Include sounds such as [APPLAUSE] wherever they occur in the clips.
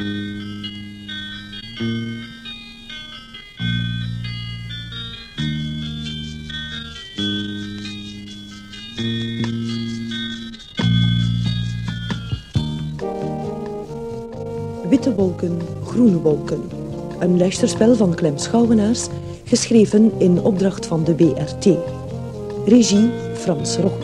Witte wolken, groene wolken. Een luisterspel van Clem Schouwenaars, geschreven in opdracht van de BRT. Regie Frans Roggen.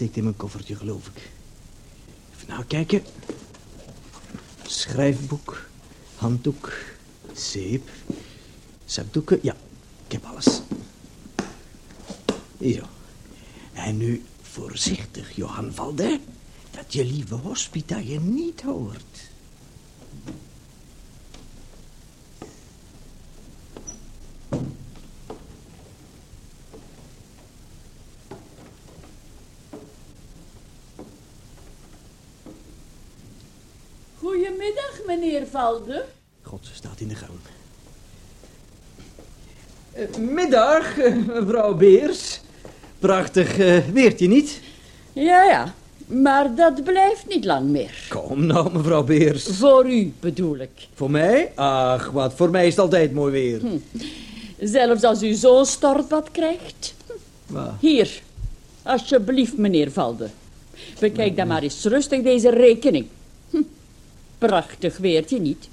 Steekt in mijn koffertje, geloof ik. Even nou kijken. Schrijfboek, handdoek, zeep, zakdoeken. Ja, ik heb alles. Zo. En nu voorzichtig, Johan Valde, dat je lieve hospita je niet hoort. Goedemiddag, God, ze staat in de gang. Eh, middag, [LAUGHS] eh, mevrouw Beers. Prachtig eh, weertje niet? Ja, ja, maar dat blijft niet lang meer. Kom nou, mevrouw Beers. Voor u bedoel ik. Voor mij? Ach, wat, voor mij is het altijd mooi weer. Zelfs als u zo'n stortbad krijgt. Waar? Hier, alsjeblieft, meneer Valde. Bekijk dan maar eens rustig deze rekening. Prachtig weertje niet.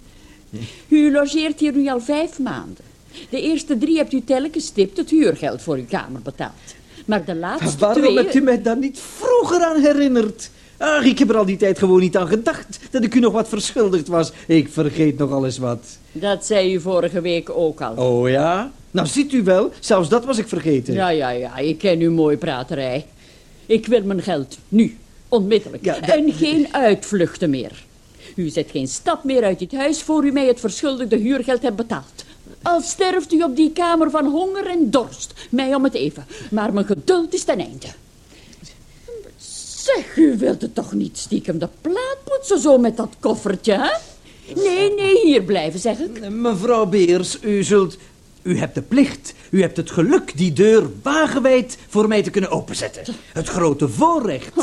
U logeert hier nu al vijf maanden. De eerste drie hebt u telkens stipt het huurgeld voor uw kamer betaald. Maar de laatste Waarom twee... hebt u mij daar niet vroeger aan herinnerd? Ach, ik heb er al die tijd gewoon niet aan gedacht dat ik u nog wat verschuldigd was. Ik vergeet nog alles wat. Dat zei u vorige week ook al. Oh ja? Nou, ziet u wel, zelfs dat was ik vergeten. Ja, ja, ja, ik ken uw mooi praterij. Ik wil mijn geld, nu, onmiddellijk. Ja, dat- En geen uitvluchten meer. U zet geen stap meer uit dit huis voor u mij het verschuldigde huurgeld hebt betaald. Al sterft u op die kamer van honger en dorst, mij om het even. Maar mijn geduld is ten einde. Zeg, u wilt het toch niet stiekem de plaat poetsen zo met dat koffertje, hè? Nee, nee, hier blijven, zeg ik. Mevrouw Beers, u zult... U hebt de plicht, u hebt het geluk die deur wagenwijd voor mij te kunnen openzetten. Het grote voorrecht.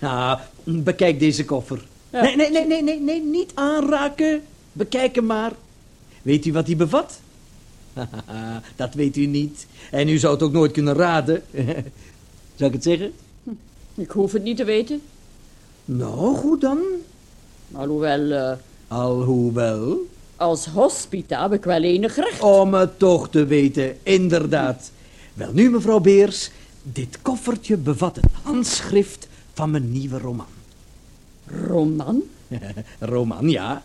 Nou, bekijk deze koffer. Ja. Nee, nee, nee, nee, nee, nee, niet aanraken. Bekijk hem maar. Weet u wat hij bevat? [LAUGHS] Dat weet u niet. En u zou het ook nooit kunnen raden. [LAUGHS] Zou ik het zeggen? Ik hoef het niet te weten. Nou, goed dan. Alhoewel, eh, Alhoewel... als hospita heb ik wel enig recht. Om het toch te weten, inderdaad. Wel nu, mevrouw Beers, dit koffertje bevat het handschrift van mijn nieuwe roman. Roman? [LAUGHS] roman, ja.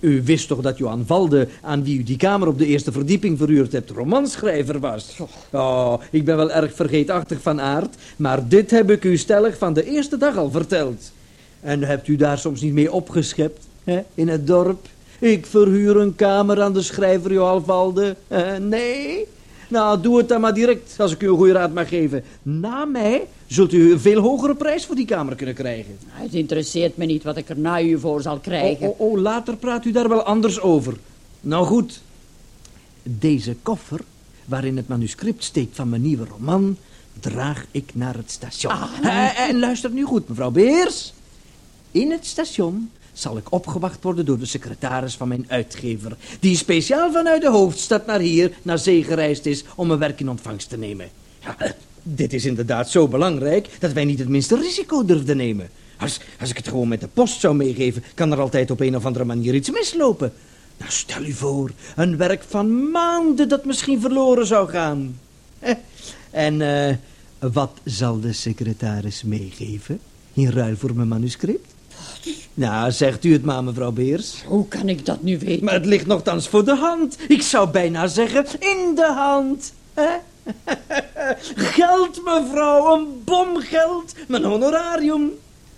U wist toch dat Johan Valde, aan wie u die kamer op de eerste verdieping verhuurd hebt, romanschrijver was? Oh, ik ben wel erg vergeetachtig van aard, maar dit heb ik u stellig van de eerste dag al verteld. En hebt u daar soms niet mee opgeschept, hè, in het dorp? Ik verhuur een kamer aan de schrijver Johan Valde. Nee? Nou, doe het dan maar direct, als ik u een goede raad mag geven. Na mij zult u een veel hogere prijs voor die kamer kunnen krijgen. Het interesseert me niet wat ik er na u voor zal krijgen. Oh, oh, oh, later praat u daar wel anders over. Nou goed. Deze koffer, waarin het manuscript steekt van mijn nieuwe roman, draag ik naar het station. Eh, en luister nu goed, mevrouw Beers. In het station zal ik opgewacht worden door de secretaris van mijn uitgever, die speciaal vanuit de hoofdstad naar hier, naar zee gereisd is om mijn werk in ontvangst te nemen. Ja, eh, dit is inderdaad zo belangrijk dat wij niet het minste risico durfden nemen. Als, als ik het gewoon met de post zou meegeven, kan er altijd op een of andere manier iets mislopen. Nou, stel u voor, een werk van maanden dat misschien verloren zou gaan. Eh, En eh, wat zal de secretaris meegeven in ruil voor mijn manuscript? Nou, zegt u het maar, mevrouw Beers. Hoe kan ik dat nu weten? Maar het ligt nogthans voor de hand. Ik zou bijna zeggen, in de hand. Hè? [LAUGHS] geld, mevrouw, een bom geld. Mijn honorarium.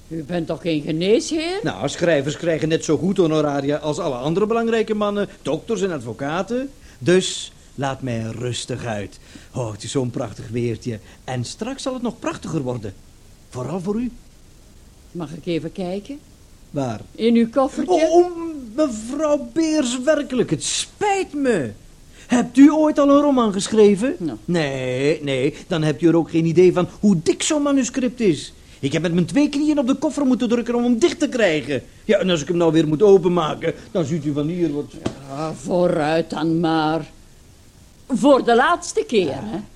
U bent toch geen geneesheer? Nou, schrijvers krijgen net zo goed honoraria als alle andere belangrijke mannen, dokters en advocaten. Dus laat mij rustig uit. Oh, het is zo'n prachtig weertje. En straks zal het nog prachtiger worden. Vooral voor u. Mag ik even kijken? Waar? In uw koffertje? Oh, oh, mevrouw Beers, werkelijk, het spijt me. Hebt u ooit al een roman geschreven? Nou. Nee, nee, dan hebt u er ook geen idee van hoe dik zo'n manuscript is. Ik heb met mijn twee knieën op de koffer moeten drukken om hem dicht te krijgen. Ja, en als ik hem nou weer moet openmaken, dan ziet u van hier wat... Ah, vooruit dan maar. Voor de laatste keer, hè? [LAUGHS]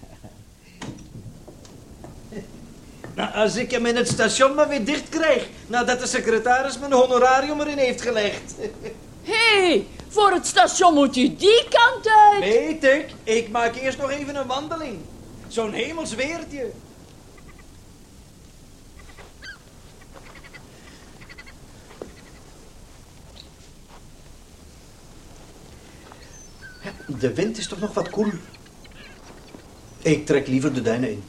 Nou, als ik hem in het station maar weer dicht krijg, nadat de secretaris mijn honorarium erin heeft gelegd. [LAUGHS] Hé, hey, voor het station moet u die kant uit. Weet ik, ik maak eerst nog even een wandeling. Zo'n hemels weertje. De wind is toch nog wat koel. Ik trek liever de duinen in.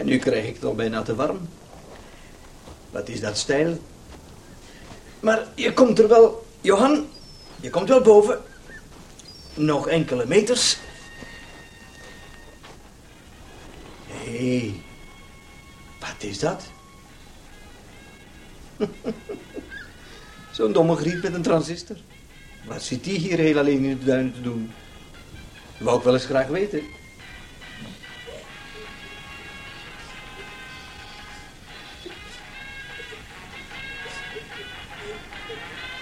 En nu krijg ik het al bijna te warm. Wat is dat stijl? Maar je komt er wel, Johan, je komt wel boven. Nog enkele meters. Hé, hey, wat is dat? [LAUGHS] Zo'n domme griet met een transistor. Wat zit die hier heel alleen in de duinen te doen? Wou ik wel eens graag weten.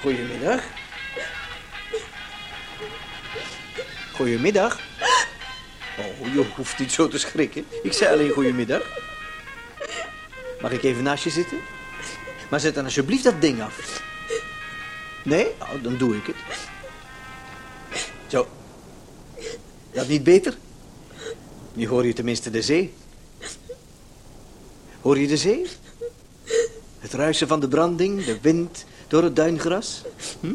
Goedemiddag. Goedemiddag. Oh, je hoeft niet zo te schrikken. Ik zei alleen goedemiddag. Mag ik even naast je zitten? Maar zet dan alsjeblieft dat ding af. Nee? Oh, dan doe ik het. Zo. Dat niet beter? Nu hoor je tenminste de zee. Hoor je de zee? Het ruisen van de branding, de wind door het duingras. Hm?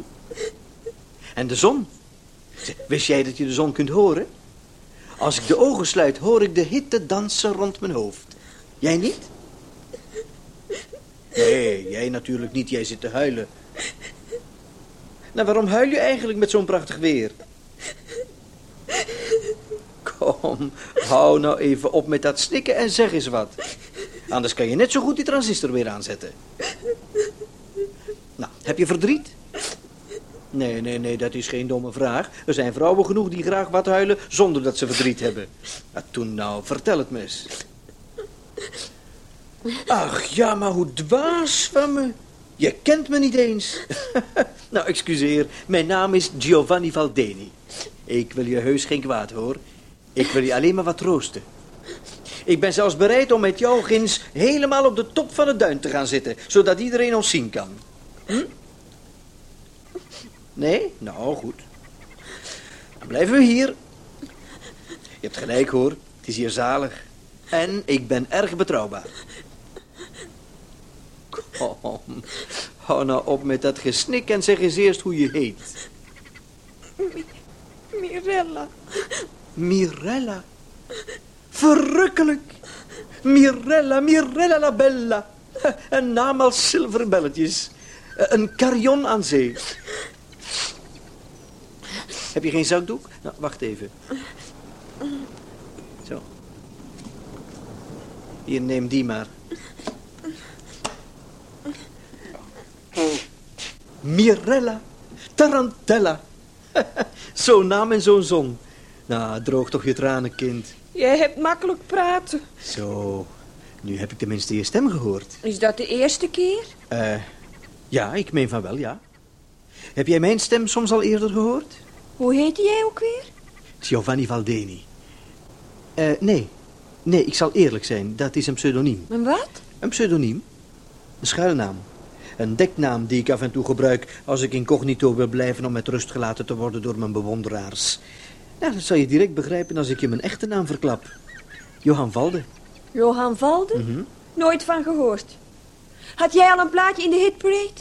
En de zon. Wist jij dat je de zon kunt horen? Als ik de ogen sluit, hoor ik de hitte dansen rond mijn hoofd. Jij niet? Nee, jij natuurlijk niet. Jij zit te huilen. Nou, waarom huil je eigenlijk met zo'n prachtig weer? Kom, hou nou even op met dat snikken en zeg eens wat. Anders kan je net zo goed die transistor weer aanzetten. Heb je verdriet? Nee, nee, nee, dat is geen domme vraag. Er zijn vrouwen genoeg die graag wat huilen zonder dat ze verdriet hebben. Maar toen nou, vertel het me eens. Ach, ja, maar hoe dwaas van me. Je kent me niet eens. [LAUGHS] nou, excuseer. Mijn naam is Giovanni Valdeni. Ik wil je heus geen kwaad, hoor. Ik wil je alleen maar wat troosten. Ik ben zelfs bereid om met jou ginds helemaal op de top van het duin te gaan zitten, zodat iedereen ons zien kan. Hm? Nee? Nou, goed. Dan blijven we hier. Je hebt gelijk, hoor. Het is hier zalig. En ik ben erg betrouwbaar. Kom, hou nou op met dat gesnik en zeg eens eerst hoe je heet. Mirella. Mirella. Verrukkelijk. Mirella, Mirella la Bella. Een naam als zilveren belletjes. Een carillon aan zee. Heb je geen zakdoek? Nou, wacht even. Zo. Hier, neem die maar. Mirella, Tarantella. [LAUGHS] zo'n naam en zo'n zon. Nou, droog toch je tranen, kind. Jij hebt makkelijk praten. Zo, nu heb ik tenminste je stem gehoord. Is dat de eerste keer? Eh, ja, ik meen van wel, ja. Heb jij mijn stem soms al eerder gehoord? Hoe heet jij ook weer? Giovanni Valdeni. Eh, nee. Nee, ik zal eerlijk zijn. Dat is een pseudoniem. En wat? Een pseudoniem. Een schuilnaam. Een deknaam die ik af en toe gebruik als ik incognito wil blijven om met rust gelaten te worden door mijn bewonderaars. Ja, dat zal je direct begrijpen als ik je mijn echte naam verklap. Johan Valde. Johan Valde? Mhm. Nooit van gehoord. Had jij al een plaatje in de hitparade?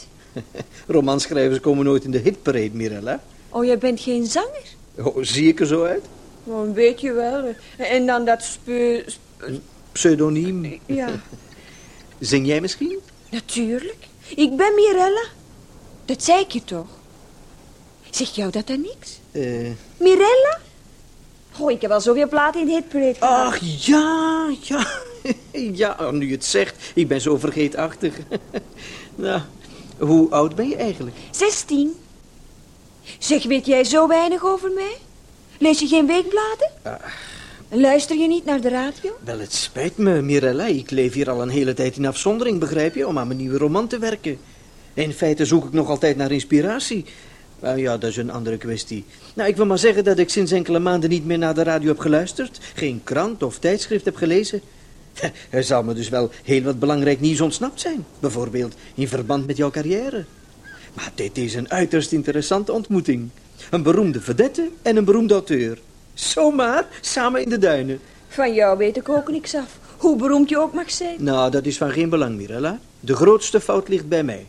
[LAUGHS] Romanschrijvers komen nooit in de hitparade, Mirella. Oh, jij bent geen zanger? Oh, zie ik er zo uit? Oh, een beetje wel. En dan dat spe... spe- pseudoniem. Ja, [LAUGHS] Zing jij misschien? natuurlijk. Ik ben Mirella. Dat zei ik je toch? Zegt jou dat dan niks? Eh, Mirella? Oh, ik heb al zoveel platen in het hitparade ach, ja, ja. [LAUGHS] ja, oh, nu je het zegt. Ik ben zo vergeetachtig. [LAUGHS] nou, hoe oud ben je eigenlijk? 16. Zeg, weet jij zo weinig over mij? Lees je geen weekbladen? Luister je niet naar de radio? Wel, het spijt me, Mirella. Ik leef hier al een hele tijd in afzondering, begrijp je? Om aan mijn nieuwe roman te werken. In feite zoek ik nog altijd naar inspiratie. Maar ja, dat is een andere kwestie. Nou, ik wil maar zeggen dat ik sinds enkele maanden niet meer naar de radio heb geluisterd. Geen krant of tijdschrift heb gelezen. [LAUGHS] Er zal me dus wel heel wat belangrijk nieuws ontsnapt zijn. Bijvoorbeeld in verband met jouw carrière. Maar dit is een uiterst interessante ontmoeting. Een beroemde vedette en een beroemde auteur. Zomaar samen in de duinen. Van jou weet ik ook niks af. Hoe beroemd je ook mag zijn. Nou, dat is van geen belang, Mirella. De grootste fout ligt bij mij.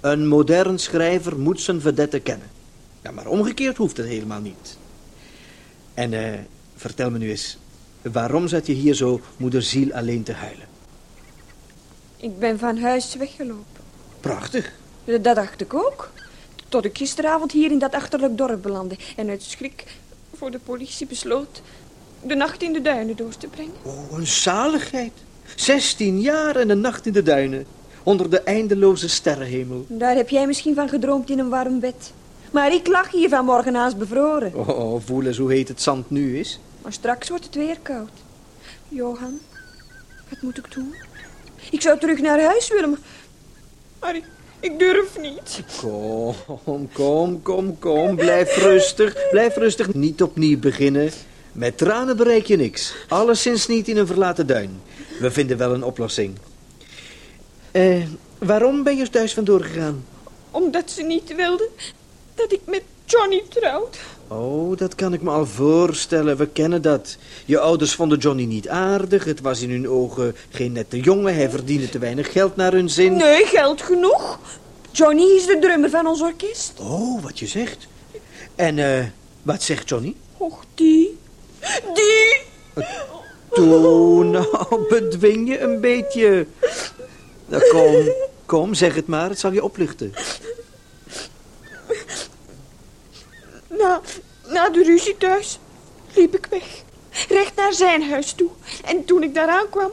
Een modern schrijver moet zijn vedette kennen. Ja, maar omgekeerd hoeft het helemaal niet. En eh, vertel me nu eens, waarom zat je hier zo moederziel alleen te huilen? Ik ben van huis weggelopen. Prachtig. Dat dacht ik ook. Tot ik gisteravond hier in dat achterlijk dorp belandde. En uit schrik voor de politie besloot de nacht in de duinen door te brengen. Oh, een zaligheid. Zestien jaar en een nacht in de duinen. Onder de eindeloze sterrenhemel. Daar heb jij misschien van gedroomd in een warm bed. Maar ik lag hier vanmorgen naast bevroren. Oh, voel eens hoe heet het zand nu is. Maar straks wordt het weer koud. Johan, wat moet ik doen? Ik zou terug naar huis willen, maar... Maar ik, ik durf niet. Kom, kom, kom, kom. Blijf rustig. Blijf rustig. Niet opnieuw beginnen. Met tranen bereik je niks. Alleszins niet in een verlaten duin. We vinden wel een oplossing. Eh, waarom ben je thuis vandoor gegaan? Omdat ze niet wilden dat ik met Johnny trouwt. Oh, dat kan ik me al voorstellen. We kennen dat. Je ouders vonden Johnny niet aardig. Het was in hun ogen geen nette jongen. Hij verdiende te weinig geld naar hun zin. Nee, geld genoeg. Johnny is de drummer van ons orkest. Oh, wat je zegt. En eh, wat zegt Johnny? Och, die. Die. Toe, nou, bedwing je een beetje. Nou, kom, kom, zeg het maar. Het zal je opluchten. Na, na de ruzie thuis liep ik weg. Recht naar zijn huis toe. En toen ik daar aankwam...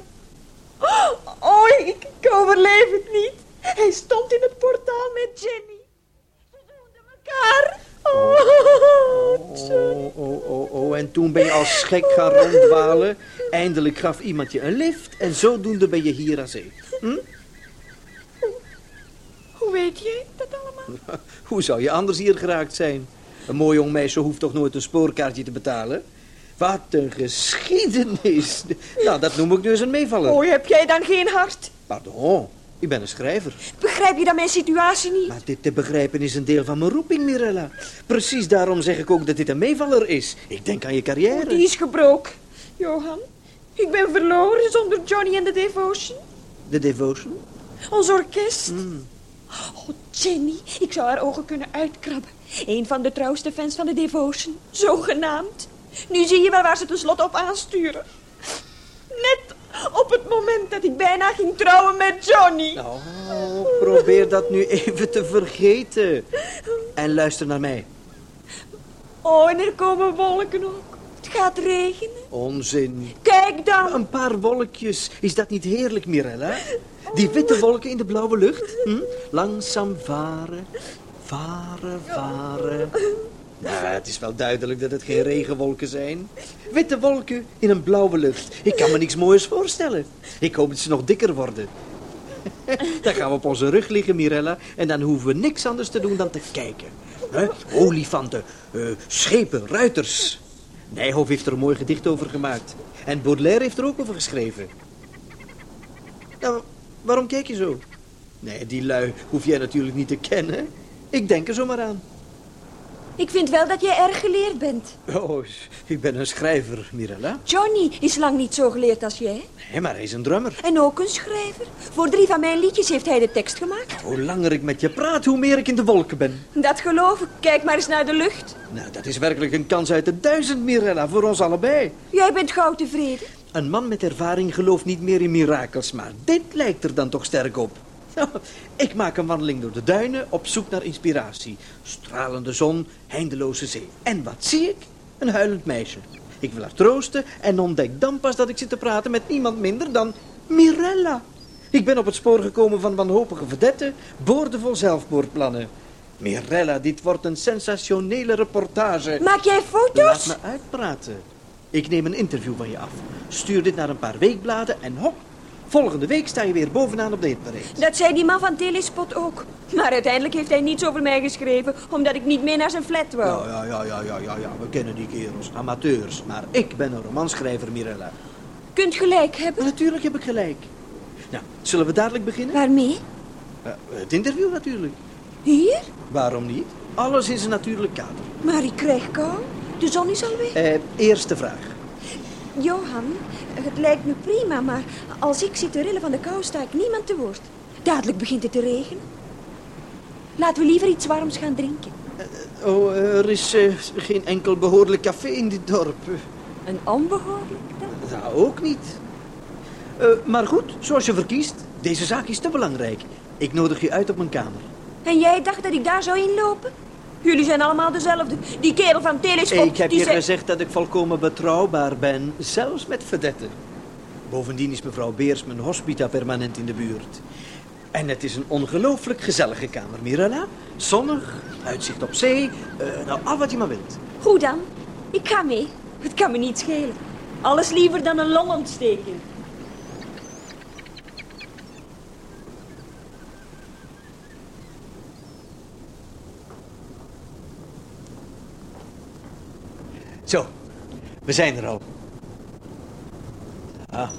[GASPS] Oh, ik, ik overleef het niet. Hij stond in het portaal met Jenny. Ze zoenden elkaar. Oh. [LAUGHS] Oh, oh, oh, oh. En toen ben je als gek gaan [LAUGHS] ronddwalen. Eindelijk gaf iemand je een lift. En zodoende ben je hier aan zee. Hm? Hoe weet jij dat allemaal? [LAUGHS] Hoe zou je anders hier geraakt zijn? Een mooi jong meisje hoeft toch nooit een spoorkaartje te betalen? Wat een geschiedenis. Nou, dat noem ik dus een meevaller. Oh, heb jij dan geen hart? Pardon, ik ben een schrijver. Begrijp je dan mijn situatie niet? Maar dit te begrijpen is een deel van mijn roeping, Mirella. Precies daarom zeg ik ook dat dit een meevaller is. Ik denk aan je carrière. Die is gebroken. Johan, ik ben verloren zonder Johnny en de Devotion. De devotion? Ons orkest. Hmm. Oh, Jenny, ik zou haar ogen kunnen uitkrabben. Een van de trouwste fans van de Devotion. Zogenaamd. Nu zie je wel waar ze tenslotte op aansturen. Net op het moment dat ik bijna ging trouwen met Johnny. Oh, probeer dat nu even te vergeten. En luister naar mij. Oh, en er komen wolken ook. Het gaat regenen. Onzin. Kijk dan. Een paar wolkjes. Is dat niet heerlijk, Mirella? Die witte wolken in de blauwe lucht. Hm? Langzaam varen. Varen, varen. Nou, het is wel duidelijk dat het geen regenwolken zijn. Witte wolken in een blauwe lucht. Ik kan me niks moois voorstellen. Ik hoop dat ze nog dikker worden. [LAUGHS] Dan gaan we op onze rug liggen, Mirella. En dan hoeven we niks anders te doen dan te kijken. Olifanten, eh, schepen, ruiters. Nijhoff heeft er een mooi gedicht over gemaakt. En Baudelaire heeft er ook over geschreven. Nou, waarom kijk je zo? Nee, die lui hoef jij natuurlijk niet te kennen. Ik denk er zomaar aan. Ik vind wel dat jij erg geleerd bent. Oh, ik ben een schrijver, Mirella. Johnny is lang niet zo geleerd als jij. Nee, maar hij is een drummer. En ook een schrijver. Voor drie van mijn liedjes heeft hij de tekst gemaakt. Hoe langer ik met je praat, hoe meer ik in de wolken ben. Dat geloof ik. Kijk maar eens naar de lucht. Nou, dat is werkelijk een kans uit de duizend, Mirella, voor ons allebei. Jij bent gauw tevreden. Een man met ervaring gelooft niet meer in mirakels, maar dit lijkt er dan toch sterk op. Nou, [LAUGHS] ik maak een wandeling door de duinen op zoek naar inspiratie. Stralende zon, eindeloze zee. En wat zie ik? Een huilend meisje. Ik wil haar troosten en ontdek dan pas dat ik zit te praten met niemand minder dan Mirella. Ik ben op het spoor gekomen van wanhopige vedetten, boordevol zelfmoordplannen. Mirella, dit wordt een sensationele reportage. Maak jij Laat foto's? me uitpraten. Ik neem een interview van je af. Stuur dit naar een paar weekbladen en hop. Volgende week sta je weer bovenaan op de hitparade. Dat zei die man van Telespot ook. Maar uiteindelijk heeft hij niets over mij geschreven, omdat ik niet mee naar zijn flat wou. Ja, ja, ja, ja, ja, ja, we kennen die kerels, amateurs. Maar ik ben een romanschrijver, Mirella. Kunt gelijk hebben. Natuurlijk heb ik gelijk. Nou, zullen we dadelijk beginnen? Waarmee? Eh, het interview natuurlijk. Hier? Waarom niet? Alles in zijn natuurlijk kader. Maar ik krijg kou. De zon is al weg. Eh, eerste vraag. Johan, het lijkt me prima, maar als ik zit te rillen van de kou, sta ik niemand te woord. Dadelijk begint het te regenen. Laten we liever iets warms gaan drinken. Oh, er is eh, geen enkel behoorlijk café in dit dorp. Een onbehoorlijk dan? Nou, ook niet. Eh, maar goed, zoals je verkiest. Deze zaak is te belangrijk. Ik nodig je uit op mijn kamer. En jij dacht dat ik daar zou inlopen? Jullie zijn allemaal dezelfde. Die kerel van Telescope, Ik heb die je zei... gezegd dat ik volkomen betrouwbaar ben, zelfs met vedetten. Bovendien is mevrouw Beers mijn hospita permanent in de buurt. En het is een ongelooflijk gezellige kamer, Mirella. Zonnig, uitzicht op zee, eh, nou, al wat je maar wilt. Goed dan, ik ga mee. Het kan me niet schelen. Alles liever dan een longontsteking. Zo, we zijn er al. Ah.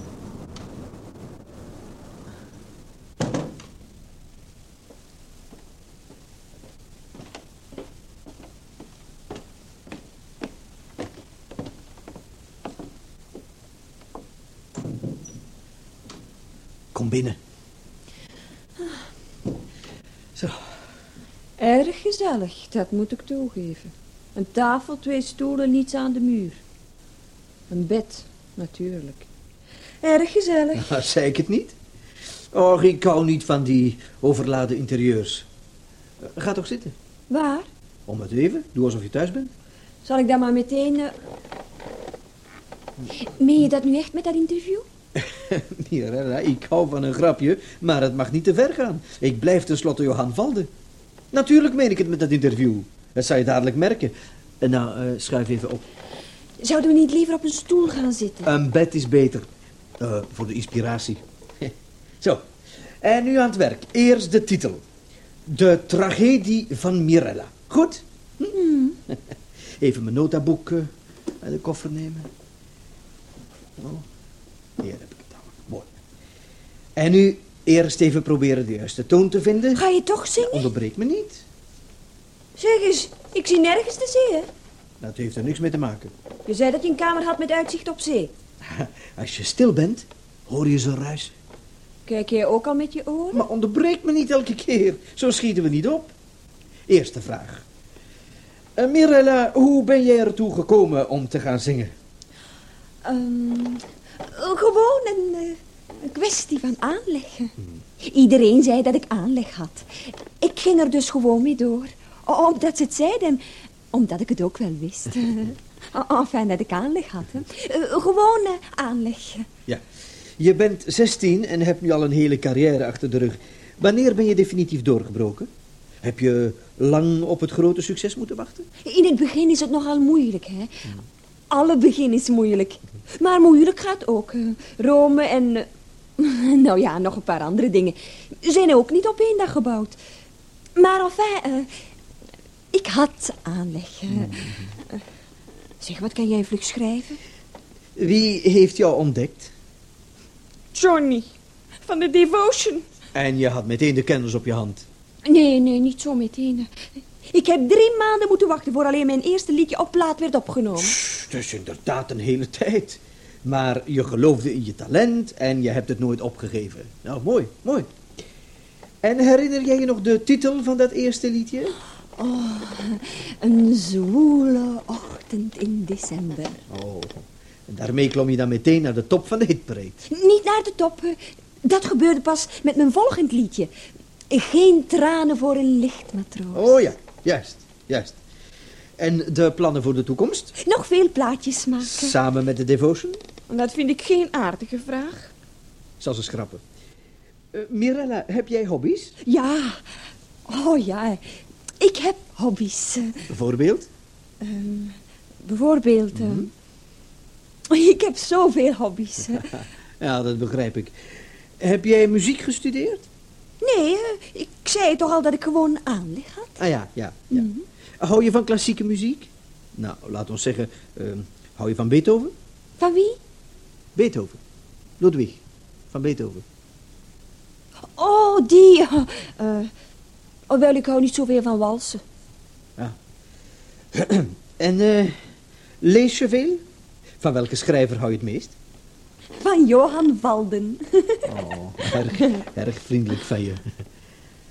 Kom binnen. Zo, Erg gezellig, dat moet ik toegeven. Een tafel, twee stoelen, niets aan de muur. Een bed, natuurlijk. Erg gezellig. [LAUGHS] nou, zei ik het niet? Och, ik hou niet van die overladen interieurs. Eh, Ga toch zitten. Waar? Om het even, doe alsof je thuis bent. Zal ik dan maar meteen... eh, Meen je dat nu echt met dat interview? [LAUGHS] Mirella, ik hou van een grapje, maar het mag niet te ver gaan. Ik blijf tenslotte Johan Valde. Natuurlijk meen ik het met dat interview. Dat zal je dadelijk merken. En nou, eh, schuif even op. Zouden we niet liever op een stoel gaan zitten? Een bed is beter. Eh, voor de inspiratie. [LAUGHS] Zo. En nu aan het werk. Eerst de titel. De tragedie van Mirella. Goed? Hm? [LAUGHS] Even mijn notaboek eh, uit de koffer nemen. Oh, hier heb ik het al. Mooi. En nu eerst even proberen de juiste toon te vinden. Ga je toch zingen? Onderbreek me niet. Zeg eens, ik zie nergens te zee, hè? Dat heeft er niks mee te maken. Je zei dat je een kamer had met uitzicht op zee. [LAUGHS] Als je stil bent, hoor je ze ruisen. Kijk jij ook al met je oren? Maar onderbreek me niet elke keer. Zo schieten we niet op. Eerste vraag. Eh, Mirella, hoe ben jij ertoe gekomen om te gaan zingen? Ehm, gewoon een, eh, een kwestie van aanleggen. Iedereen zei dat ik aanleg had. Ik ging er dus gewoon mee door. Omdat ze het zeiden en omdat ik het ook wel wist. [LAUGHS] Enfin, dat ik aanleg had. Hè. Eh, gewoon eh, aanleg. Ja. Je bent 16 en hebt nu al een hele carrière achter de rug. Wanneer ben je definitief doorgebroken? Heb je lang op het grote succes moeten wachten? In het begin is het nogal moeilijk, hè. Alle begin is moeilijk. Maar moeilijk gaat ook. eh. Rome en... [LAUGHS] nou ja, nog een paar andere dingen. Zijn ook niet op één dag gebouwd. Maar enfin, ik had aanleg. zeg, wat kan jij vlug schrijven? Wie heeft jou ontdekt? Johnny, van de Devotion. En je had meteen de kennis op je hand. Nee, nee, niet zo meteen. Ik heb drie maanden moeten wachten voor alleen mijn eerste liedje op plaat werd opgenomen. Het is inderdaad een hele tijd. Maar je geloofde in je talent en je hebt het nooit opgegeven. Nou, mooi, mooi. En herinner jij je nog de titel van dat eerste liedje? Oh, een zwoele ochtend in december. Oh, En daarmee klom je dan meteen naar de top van de hitparade. Niet naar de top. eh, Dat gebeurde pas met mijn volgend liedje. Geen tranen voor een lichtmatroos. Oh ja, juist, juist. En de plannen voor de toekomst? Nog veel plaatjes maken. Samen met de devotion? Dat vind ik geen aardige vraag. Zal ze schrappen. Eh, Mirella, heb jij hobby's? Ja. Oh ja. Ik heb hobby's. eh, Bijvoorbeeld? ehm, bijvoorbeeld... ehm, Ik heb zoveel hobby's. eh. [LAUGHS] Ja, dat begrijp ik. Heb jij muziek gestudeerd? Nee, eh, ik zei toch al dat ik gewoon aanleg had. Ah ja, ja. ja. Hou je van klassieke muziek? Nou, laat ons zeggen, ehm, hou je van Beethoven? Van wie? Beethoven. Ludwig van Beethoven. Oh, die. eh, eh, oh, wel, ik hou niet zoveel van walsen. [CLEARS THROAT] En eh, lees je veel? Van welke schrijver hou je het meest? Van Johan Walden. [LAUGHS] Oh, erg, erg vriendelijk van je.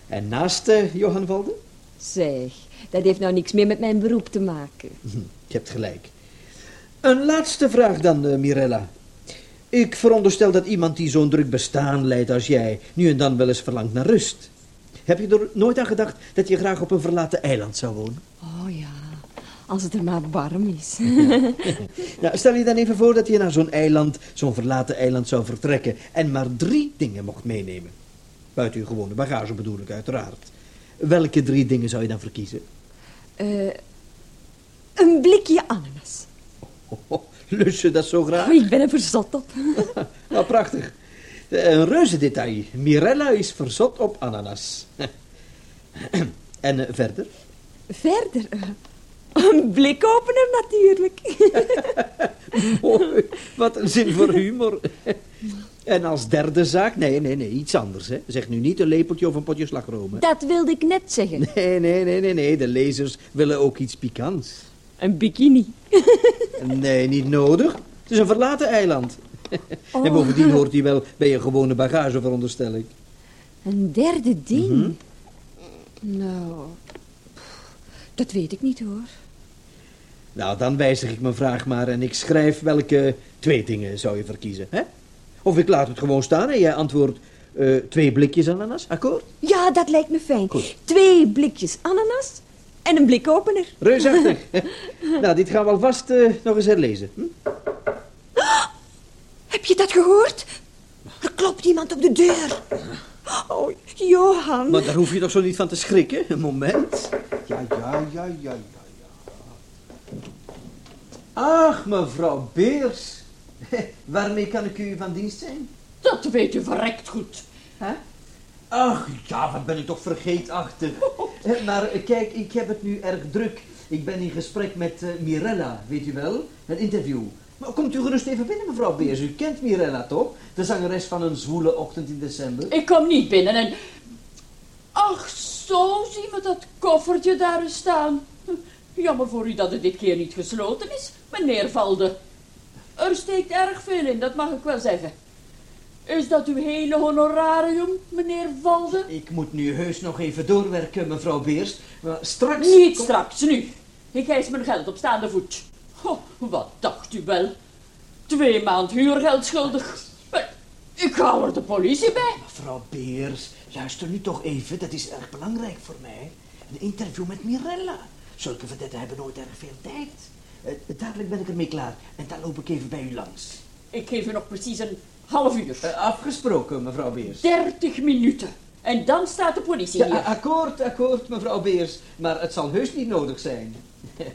En naast eh, Johan Walden? Zeg, dat heeft nou niks meer met mijn beroep te maken. [LAUGHS] Je hebt gelijk. Een laatste vraag dan, eh, Mirella. Ik veronderstel dat iemand die zo'n druk bestaan leidt als jij... nu en dan wel eens verlangt naar rust. Heb je er nooit aan gedacht dat je graag op een verlaten eiland zou wonen? Oh ja, als het er maar warm is. [LAUGHS] Nou, stel je dan even voor dat je naar zo'n eiland, zo'n verlaten eiland zou vertrekken... en maar drie dingen mocht meenemen. Buiten je gewone bagage bedoel ik uiteraard. Welke drie dingen zou je dan verkiezen? Eh, een blikje ananas. Oh, [LAUGHS] oh, lust je dat zo graag? Oh, ik ben er verzot op. [LAUGHS] Nou, prachtig. Een reuze detail. Mirella is verzot op ananas. en eh, verder? Verder, een blikopener natuurlijk. [LAUGHS] Mooi. Wat een zin voor humor. en als derde zaak? Nee, nee, nee, iets anders. Hè. Zeg nu niet een lepeltje of een potje slagroom. hè. Dat wilde ik net zeggen. Nee, nee, nee, nee, nee. De lezers willen ook iets pikants. Een bikini. [LAUGHS] Nee, niet nodig. Het is een verlaten eiland. [LAUGHS] En bovendien hoort hij wel bij je gewone bagage, veronderstel ik. Een derde ding. Nou, dat weet ik niet hoor. Nou, dan wijzig ik mijn vraag maar en ik schrijf welke twee dingen zou je verkiezen, hè? Of ik laat het gewoon staan en jij antwoordt eh, twee blikjes ananas, akkoord? Ja, dat lijkt me fijn. Goed. Twee blikjes ananas en een blikopener. Reusachtig. [LAUGHS] nou, dit gaan we alvast eh, nog eens herlezen. Hm? [GASPS] [GASPS] Heb je dat gehoord? Er klopt iemand op de deur. Oh, Johan. Maar daar hoef je toch zo niet van te schrikken? Een moment. Ja, ja, ja, ja, ja, ja. Ach, mevrouw Beers. [LAUGHS] Waarmee kan ik u van dienst zijn? Dat weet u verrekt goed. Hè? Ach, ja, wat ben ik toch vergeetachtig. [LAUGHS] Maar eh, kijk, ik heb het nu erg druk. Ik ben in gesprek met eh, Mirella, weet u wel? Een interview. Maar komt u gerust even binnen, mevrouw Beers. U kent Mirella toch? De zangeres van een zwoele ochtend in december. Ik kom niet binnen en... Ach, zo zien we dat koffertje daar staan. Jammer voor u dat het dit keer niet gesloten is, meneer Valde. Er steekt erg veel in, dat mag ik wel zeggen. Is dat uw hele honorarium, meneer Valde? Ik moet nu heus nog even doorwerken, mevrouw Beers. Maar straks... Niet kom- straks, nu. Ik eis mijn geld op staande voet. Oh, wat dacht u wel? Twee maand huurgeld schuldig. Maar Ik hou er de politie bij. Mevrouw Beers, luister nu toch even. Dat is erg belangrijk voor mij. Een interview met Mirella. Zulke verdetten hebben nooit erg veel tijd. Eh, dadelijk ben ik ermee klaar. En dan loop ik even bij u langs. Ik geef u nog precies een half uur. Eh, afgesproken, mevrouw Beers. 30 minuten. En dan staat de politie Ja, hier. akkoord, akkoord, mevrouw Beers. Maar het zal heus niet nodig zijn. [LAUGHS]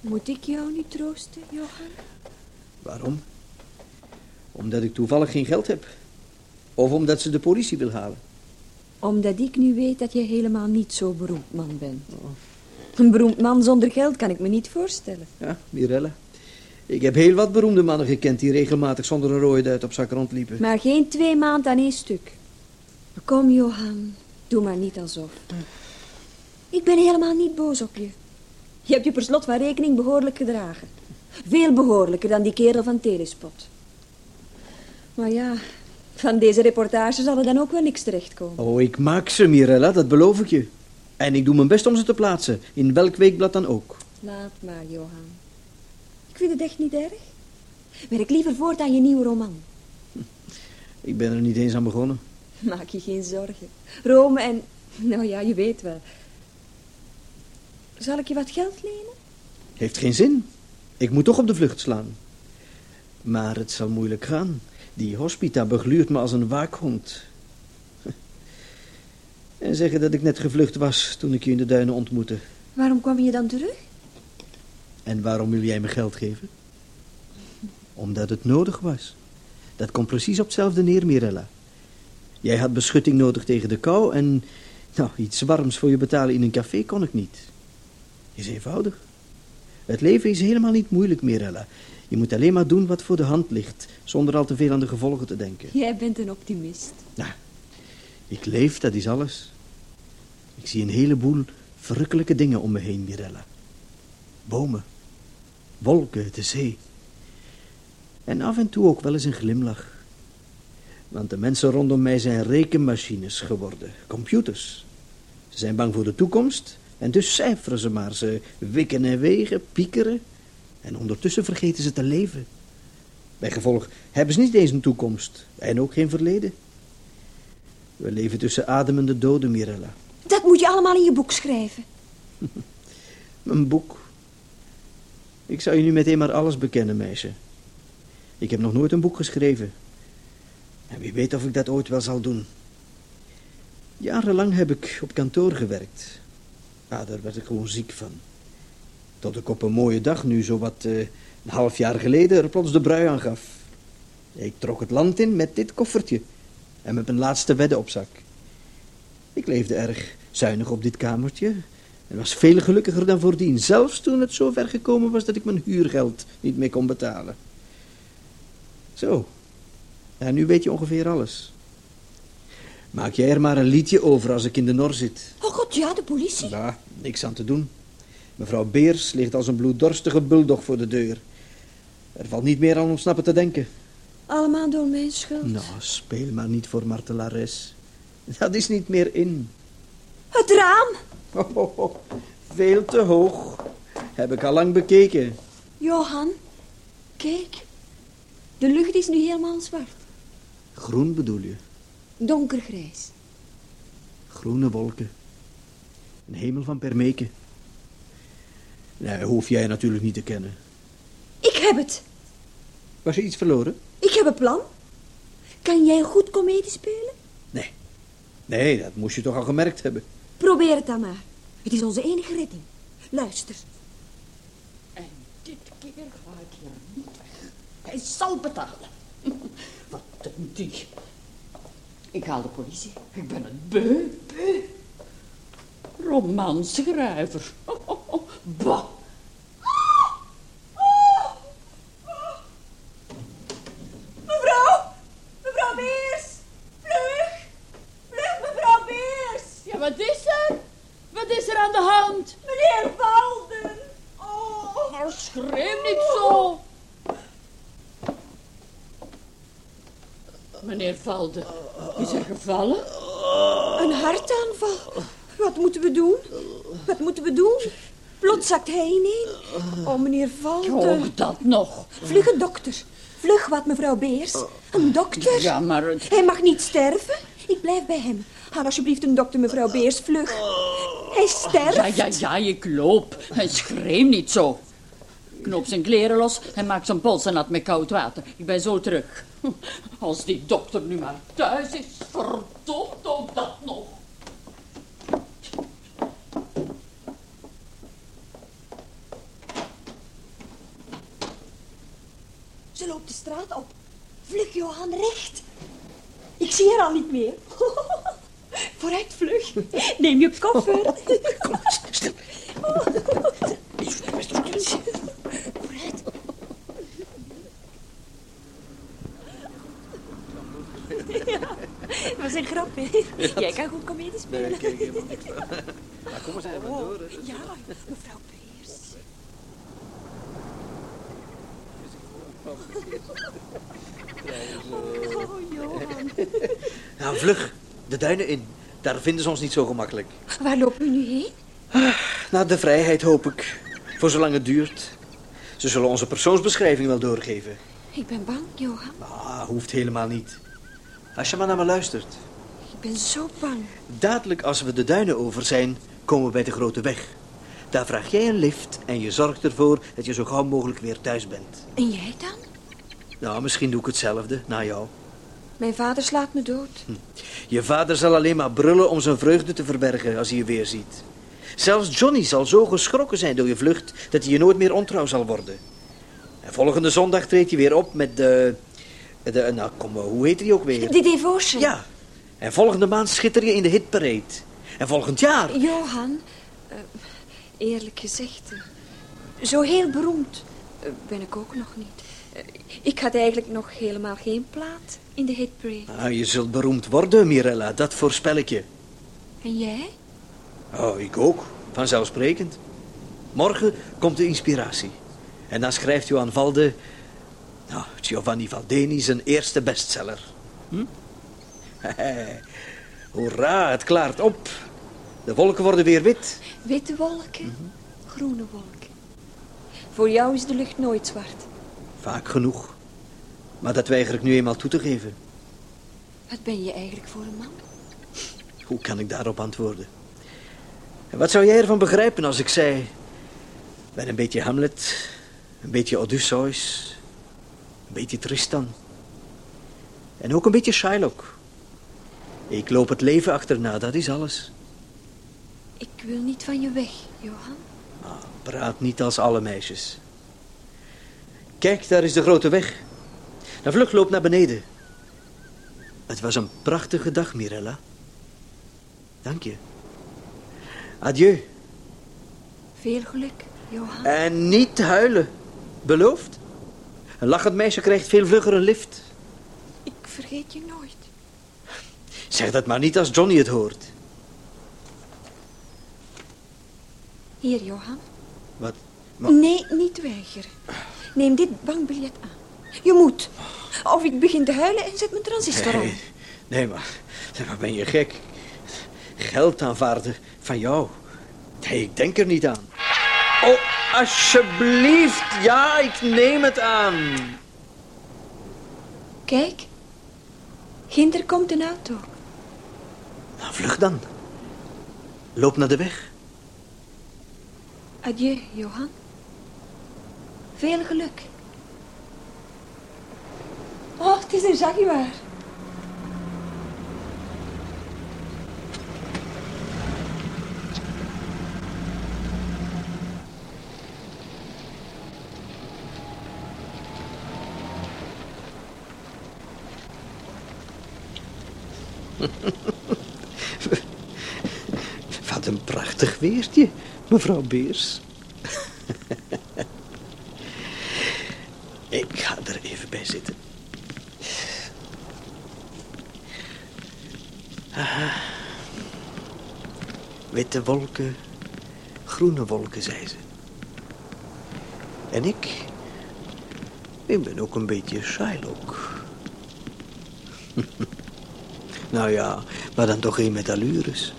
Moet ik jou niet troosten, Johan? Waarom? Omdat ik toevallig geen geld heb. Of omdat ze de politie wil halen. Omdat ik nu weet dat je helemaal niet zo beroemd man bent. Een beroemd man zonder geld kan ik me niet voorstellen. Ja, Mirella. Ik heb heel wat beroemde mannen gekend die regelmatig zonder een rode duit op zak rondliepen. Maar geen twee maanden aan één stuk. Kom, Johan. Doe maar niet alsof. Ik ben helemaal niet boos op je. Je hebt je per slot van rekening behoorlijk gedragen. Veel behoorlijker dan die kerel van Telespot. Maar ja, van deze reportage zal er dan ook wel niks terechtkomen. Oh, ik maak ze, Mirella, dat beloof ik je. En ik doe mijn best om ze te plaatsen, in welk weekblad dan ook. Laat maar, Johan. Ik vind het echt niet erg. Werk liever voort aan je nieuwe roman. [LAUGHS] Ik ben er niet eens aan begonnen. Maak je geen zorgen. Rome en... Nou ja, je weet wel. Zal ik je wat geld lenen? Heeft geen zin. Ik moet toch op de vlucht slaan. Maar het zal moeilijk gaan. Die hospita begluurt me als een waakhond. [LAUGHS] En zeggen dat ik net gevlucht was toen ik je in de duinen ontmoette. Waarom kwam je dan terug? En waarom wil jij me geld geven? Omdat het nodig was. Dat komt precies op hetzelfde neer, Mirella. Jij had beschutting nodig tegen de kou en... Nou, iets warms voor je betalen in een café kon ik niet. Is eenvoudig. Het leven is helemaal niet moeilijk, Mirella. Je moet alleen maar doen wat voor de hand ligt, zonder al te veel aan de gevolgen te denken. Jij bent een optimist. Nou, ik leef, dat is alles. Ik zie een heleboel verrukkelijke dingen om me heen, Mirella. Bomen, wolken, de zee. En af en toe ook wel eens een glimlach. Want de mensen rondom mij zijn rekenmachines geworden, computers. Ze zijn bang voor de toekomst en dus cijferen ze maar. Ze wikken en wegen, piekeren en ondertussen vergeten ze te leven. Bij gevolg hebben ze niet eens een toekomst en ook geen verleden. We leven tussen ademende doden, Mirella. Dat moet je allemaal in je boek schrijven. [LAUGHS] Een boek. Ik zou je nu meteen maar alles bekennen, meisje. Ik heb nog nooit een boek geschreven. En wie weet of ik dat ooit wel zal doen. Jarenlang heb ik op kantoor gewerkt. Ah, daar werd ik gewoon ziek van. Tot ik op een mooie dag, nu zowat uh, een half jaar geleden, er plots de brui aan gaf. Ik trok het land in met dit koffertje en met mijn laatste wedden op zak. Ik leefde erg zuinig op dit kamertje en was veel gelukkiger dan voordien, zelfs toen het zo ver gekomen was dat ik mijn huurgeld niet meer kon betalen. Zo, en nu weet je ongeveer alles. Maak jij er maar een liedje over als ik in de nor zit. Oh god, ja, de politie. Ja, niks aan te doen. Mevrouw Beers ligt als een bloeddorstige buldog voor de deur. Er valt niet meer aan ontsnappen te denken. Allemaal door mijn schuld. Nou, speel maar niet voor Martelares. Dat is niet meer in. Het raam. Oh, oh, oh, Veel te hoog. Heb ik al lang bekeken. Johan, kijk. De lucht is nu helemaal zwart. Groen bedoel je? Donkergrijs. Groene wolken. Een hemel van permeken. Nee, hoef jij natuurlijk niet te kennen. Ik heb het. Was je iets verloren? Ik heb een plan. Kan jij goed komedie spelen? Nee. Nee, dat moest je toch al gemerkt hebben. Probeer het dan maar. Het is onze enige redding. Luister. En dit keer ga ik hier niet weg. Hij zal betalen. [LAUGHS] Wat een die. Ik haal de politie. Ik ben het beu, beu. Romanschrijver. Oh, oh, oh. Bah. Mevrouw! Mevrouw Beers! Vlug! Vlug, mevrouw Beers! Ja, wat is er? Wat is er aan de hand? Meneer Walden! Oh! Nou, schreeuw niet zo. Meneer Valde, is er gevallen? Een hartaanval. Wat moeten we doen? Wat moeten we doen? Plots zakt hij ineen. Oh, meneer Valde. Ook dat nog. Vlug een dokter. Vlug wat, mevrouw Beers. Een dokter. Ja, maar het... Hij mag niet sterven. Ik blijf bij hem. Haal alsjeblieft een dokter, mevrouw Beers. Vlug. Hij sterft. Ja, ja, ja, ik loop. En schreeuw niet zo. Knoop zijn kleren los en maak zijn polsen nat met koud water. Ik ben zo terug. [LAUGHS] Als die dokter nu maar thuis is, verdomd ook dat nog. Ze loopt de straat op. Vlug, Johan, recht. Ik zie haar al niet meer. [LAUGHS] Vooruit, vlug. Neem je koffer. [LAUGHS] Kom, stil. Vooruit. Ja, dat was een grapje. Jij kan goed comedie spelen. kijk helemaal niks [LAUGHS] van. Maar kom eens even door. hè. Ja, mevrouw Beers. Oh, Johan. Nou, vlug. De duinen in. Daar vinden ze ons niet zo gemakkelijk. Waar lopen we nu heen? Naar de vrijheid, hoop ik. Voor zolang het duurt. Ze zullen onze persoonsbeschrijving wel doorgeven. Ik ben bang, Johan. Ah, hoeft helemaal niet. Als je maar naar me luistert. Ik ben zo bang. Dadelijk als we de duinen over zijn, komen we bij de grote weg. Daar vraag jij een lift en je zorgt ervoor dat je zo gauw mogelijk weer thuis bent. En jij dan? Nou, misschien doe ik hetzelfde, na jou. Mijn vader slaat me dood. Je vader zal alleen maar brullen om zijn vreugde te verbergen als hij je weer ziet. Zelfs Johnny zal zo geschrokken zijn door je vlucht dat hij je nooit meer ontrouw zal worden. En volgende zondag treedt hij weer op met de... de nou, kom, hoe heet hij ook weer? Die devotion. Ja. En volgende maand schitter je in de hitparade. En volgend jaar... Johan, eh, eerlijk gezegd, eh, zo heel beroemd eh, ben ik ook nog niet. Eh, ik had eigenlijk nog helemaal geen plaat in de hitparade. Ah, je zult beroemd worden, Mirella. Dat voorspel ik je. En jij? Oh, ik ook. Vanzelfsprekend. Morgen komt de inspiratie. En dan schrijft Johan Valde... Nou, Giovanni Valdeni zijn eerste bestseller. Hm? Hoera, het klaart op. De wolken worden weer wit. Witte wolken, groene wolken. Voor jou is de lucht nooit zwart. Vaak genoeg. Maar dat weiger ik nu eenmaal toe te geven. Wat ben je eigenlijk voor een man? Hoe kan ik daarop antwoorden? En wat zou jij ervan begrijpen als ik zei... Ik ben een beetje Hamlet, een beetje Odysseus, een beetje Tristan. En ook een beetje Shylock. Ik loop het leven achterna, dat is alles. Ik wil niet van je weg, Johan. Ah, praat niet als alle meisjes. Kijk, daar is de grote weg. De vlucht loopt naar beneden. Het was een prachtige dag, Mirella. Dank je. Adieu. Veel geluk, Johan. En niet huilen. Beloofd? Een lachend meisje krijgt veel vlugger een lift. Ik vergeet je nooit. Zeg dat maar niet als Johnny het hoort. Hier, Johan. Wat? Maar- Nee, niet weigeren. Neem dit bankbiljet aan. Je moet. Of ik begin te huilen en zet mijn transistor aan. Nee, nee maar, zeg maar ben je gek? Geld aanvaarden van jou? Nee, ik denk er niet aan. Oh, alsjeblieft. Ja, ik neem het aan. Kijk. Ginder komt een auto. Nou, vlug dan. Loop naar de weg. Adieu, Johan. Veel geluk. Oh, het is een Jaguar. Wat een mevrouw Beers. [LAUGHS] Ik ga er even bij zitten. Witte wolken, groene wolken, zei ze. En ik, ik ben ook een beetje Shylock. [LAUGHS] nou ja, maar dan toch een met allures.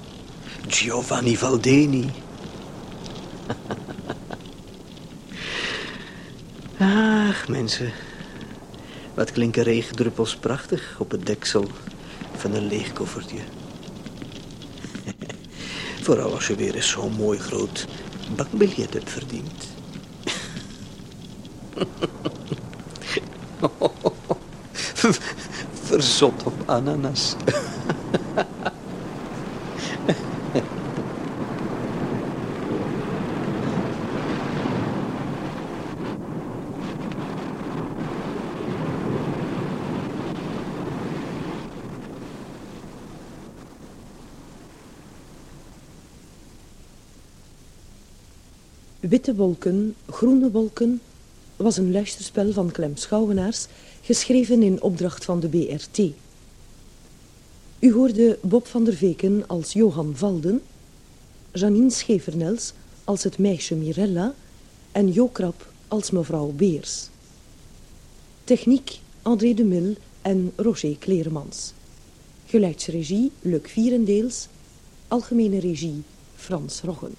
Giovanni Valdeni. [LAUGHS] Ach, mensen. Wat klinken regendruppels prachtig op het deksel van een leeg koffertje. [LAUGHS] Vooral als je weer eens zo'n mooi groot bankbiljet hebt verdiend. [LAUGHS] Verzot op ananas. Witte wolken, groene wolken was een luisterspel van Clem Schouwenaars, geschreven in opdracht van de BRT. U hoorde Bob van der Veken als Johan Valden, Janine Schevernels als het meisje Mirella en Jo Krap als mevrouw Beers. Techniek André de Mil en Roger Kleremans. Geluidsregie Luc Vierendeels, algemene regie Frans Roggen.